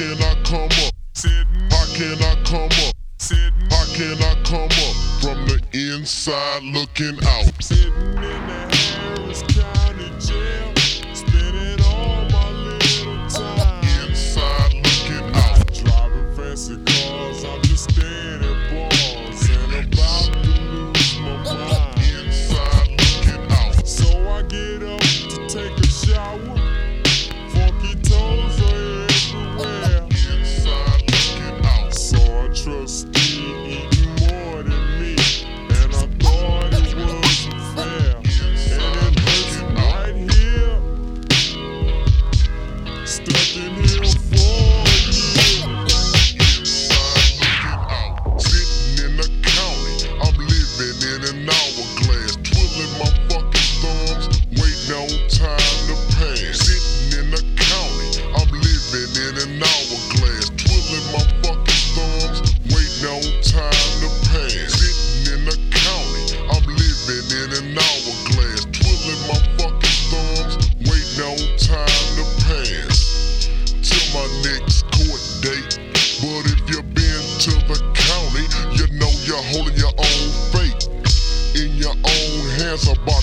can I come up? How can I come up? How can I come up from the inside looking out? Sitting in the Harris County jail, spending all my little time. Inside looking out. Driving fancy cars, I'm just staying at bars and about to lose my mind. Inside looking out. So I get up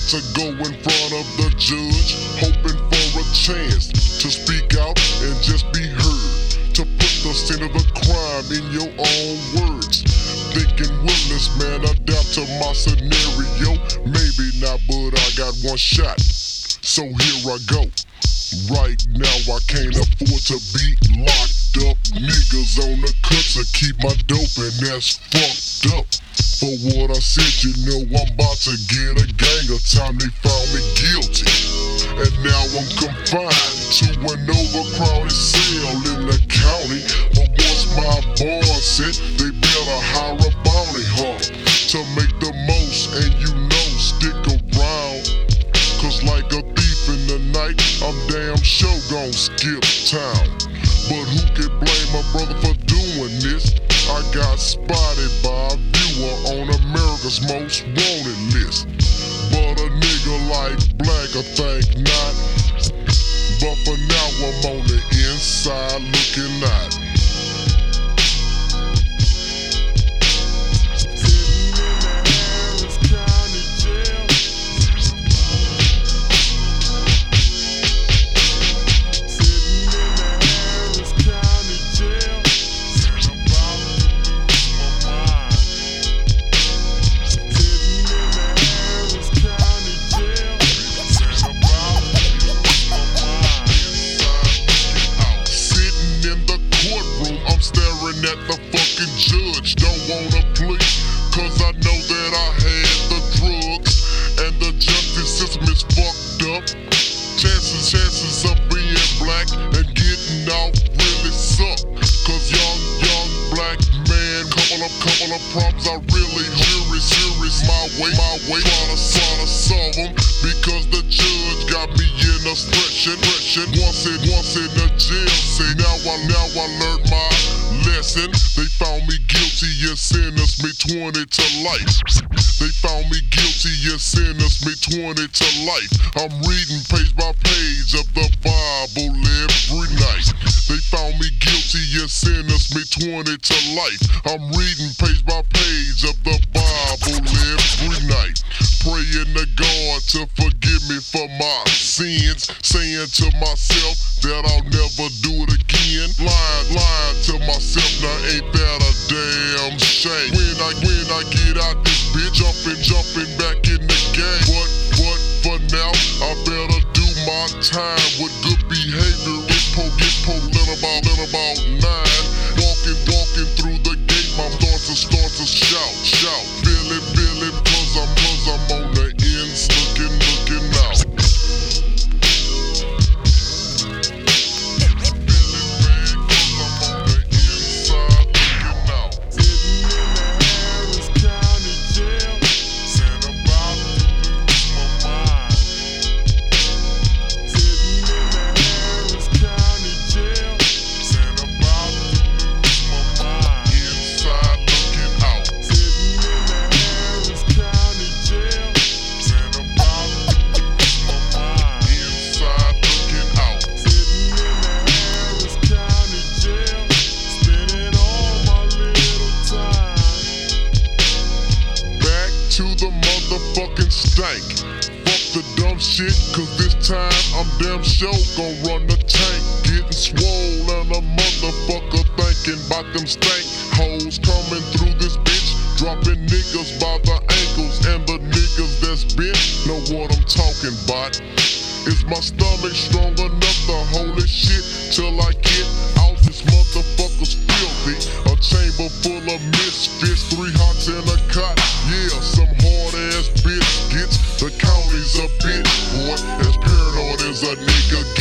to go in front of the judge, hoping for a chance to speak out and just be heard. To put the sin of the crime in your own words. Thinking Willis, man, adapt to my scenario. Maybe not, but I got one shot. So here I go. Right now I can't afford to be locked up. Niggas on the cut to keep my dope and that's fucked up. For what I said, you know I'm about to get a gang of time. They found me guilty. And now I'm confined to an overcrowded cell in the county. But once my bond set, they better hire a bounty hunter to make the most. And you know, stick around. Cause like a thief in the night, I'm damn sure gon' skip town. But who can blame my brother for doing this? I got spotted by a viewer on America's most wanted list. Way, my way. Trying to solve them because the judge got me a stretching, stretching. Once in, once in the jail, say now I, now I learned my lesson. They found me guilty and sentenced me 20 to life. They found me guilty and sentenced me 20 to life. I'm reading page by page of the Bible every night. They found me guilty and sentenced me 20 to life. I'm reading page by page of the Bible every night. Praying to God to forgive me for my sins. Saying to myself that I'll never do it again. Lying, lying to myself, now ain't that a damn shame? When I, when I get out this bitch, jumping, jumping back in the game. But, but for now, I better do my time with good behavior. Shit, cause this time I'm damn sure gon' run the tank. Getting swole and a motherfucker thinking about them stank hoes coming through this bitch. Dropping niggas by the ankles and the niggas that's bent know what I'm talking about. Is my stomach strong enough to hold this shit till I as a nigga